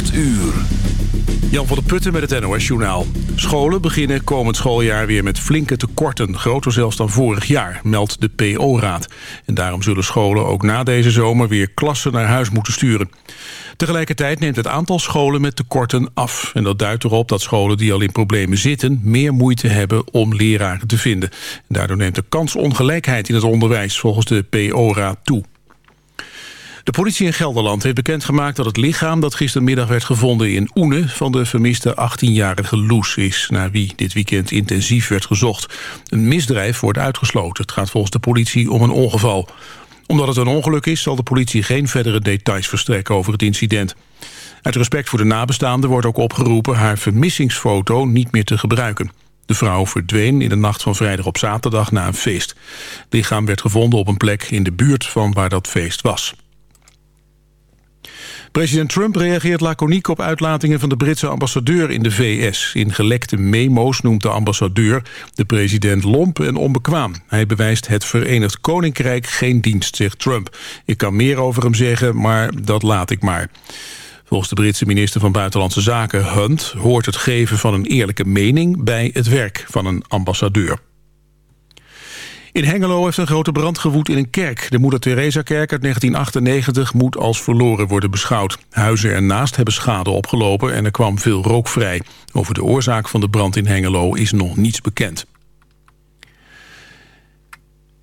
8 uur. Jan van der Putten met het NOS-journaal. Scholen beginnen komend schooljaar weer met flinke tekorten. Groter zelfs dan vorig jaar, meldt de PO-raad. En daarom zullen scholen ook na deze zomer weer klassen naar huis moeten sturen. Tegelijkertijd neemt het aantal scholen met tekorten af. En dat duidt erop dat scholen die al in problemen zitten... meer moeite hebben om leraren te vinden. Daardoor neemt de kansongelijkheid in het onderwijs volgens de PO-raad toe. De politie in Gelderland heeft bekendgemaakt dat het lichaam... dat gistermiddag werd gevonden in Oene... van de vermiste 18-jarige Loes is... naar wie dit weekend intensief werd gezocht. Een misdrijf wordt uitgesloten. Het gaat volgens de politie om een ongeval. Omdat het een ongeluk is... zal de politie geen verdere details verstrekken over het incident. Uit respect voor de nabestaanden wordt ook opgeroepen... haar vermissingsfoto niet meer te gebruiken. De vrouw verdween in de nacht van vrijdag op zaterdag na een feest. Het lichaam werd gevonden op een plek in de buurt van waar dat feest was. President Trump reageert laconiek op uitlatingen van de Britse ambassadeur in de VS. In gelekte memo's noemt de ambassadeur de president lomp en onbekwaam. Hij bewijst het Verenigd Koninkrijk geen dienst, zegt Trump. Ik kan meer over hem zeggen, maar dat laat ik maar. Volgens de Britse minister van Buitenlandse Zaken, Hunt... hoort het geven van een eerlijke mening bij het werk van een ambassadeur. In Hengelo heeft een grote brand gewoed in een kerk. De Moeder Teresa-kerk uit 1998 moet als verloren worden beschouwd. Huizen ernaast hebben schade opgelopen en er kwam veel rook vrij. Over de oorzaak van de brand in Hengelo is nog niets bekend.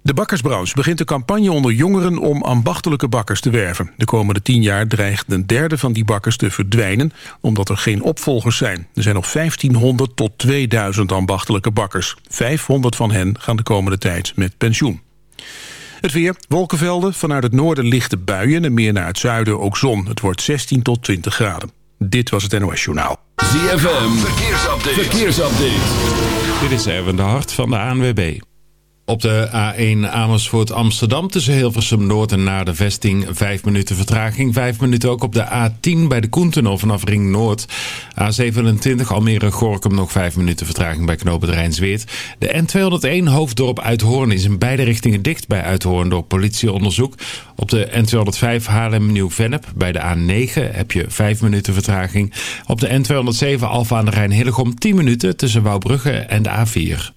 De bakkersbranche begint een campagne onder jongeren om ambachtelijke bakkers te werven. De komende tien jaar dreigt een derde van die bakkers te verdwijnen... omdat er geen opvolgers zijn. Er zijn nog 1500 tot 2000 ambachtelijke bakkers. 500 van hen gaan de komende tijd met pensioen. Het weer, wolkenvelden, vanuit het noorden lichte buien... en meer naar het zuiden ook zon. Het wordt 16 tot 20 graden. Dit was het NOS Journaal. ZFM, verkeersupdate. verkeersupdate. Dit is Erwin de Hart van de ANWB. Op de A1 Amersfoort Amsterdam tussen Hilversum Noord en naar de vesting 5 minuten vertraging. 5 minuten ook op de A10 bij de Koentunnel vanaf Ring Noord. A27 Almere Gorkum nog 5 minuten vertraging bij knopen Rijnsweert. De N201 Hoofddorp Uithoorn is in beide richtingen dicht bij Uithoorn door politieonderzoek. Op de N205 Haarlem Nieuw-Vennep bij de A9 heb je 5 minuten vertraging. Op de N207 Alfa aan de Rijn Hillegom 10 minuten tussen Wouwbrugge en de A4.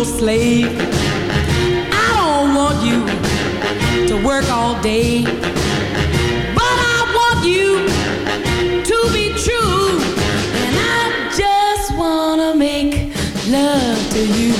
No slave. I don't want you to work all day. But I want you to be true. And I just wanna make. Love to you.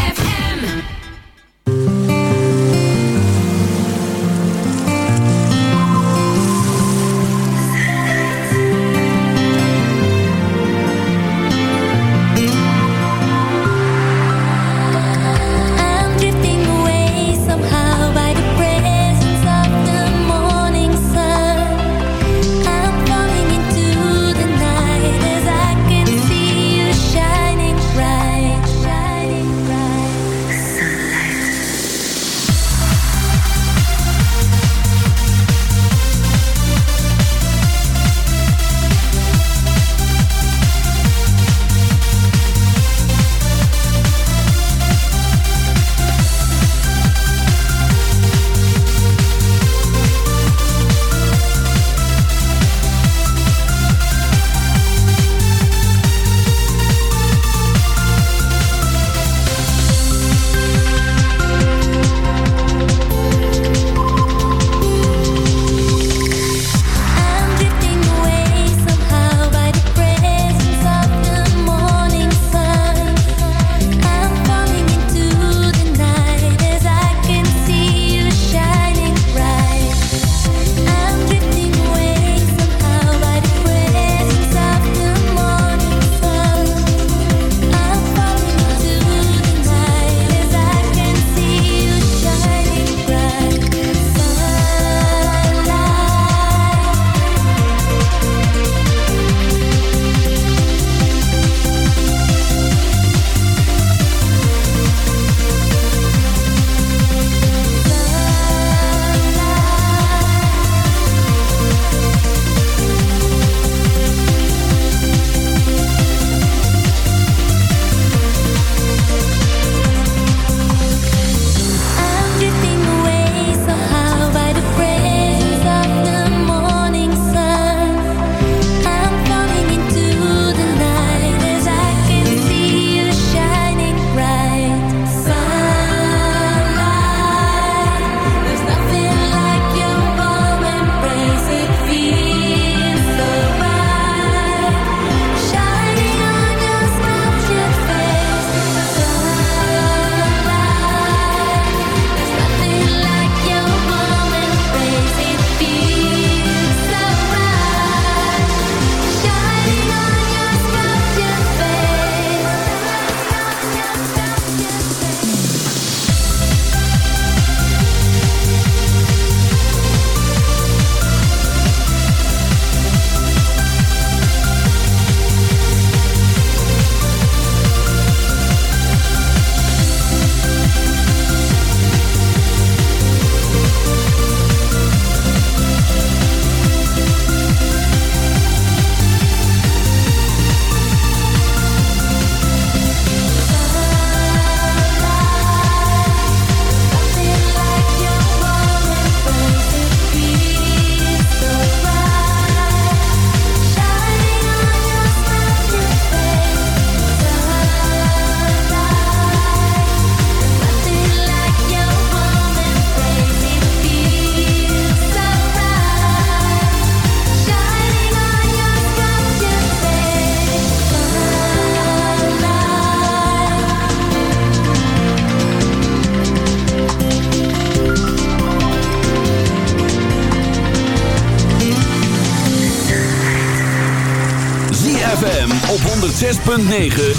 9.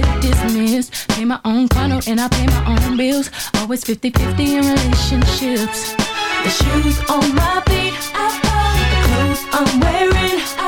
get dismissed. Pay my own condo, and I pay my own bills. Always 50-50 in relationships. The shoes on my feet, I bought. The clothes I'm wearing, I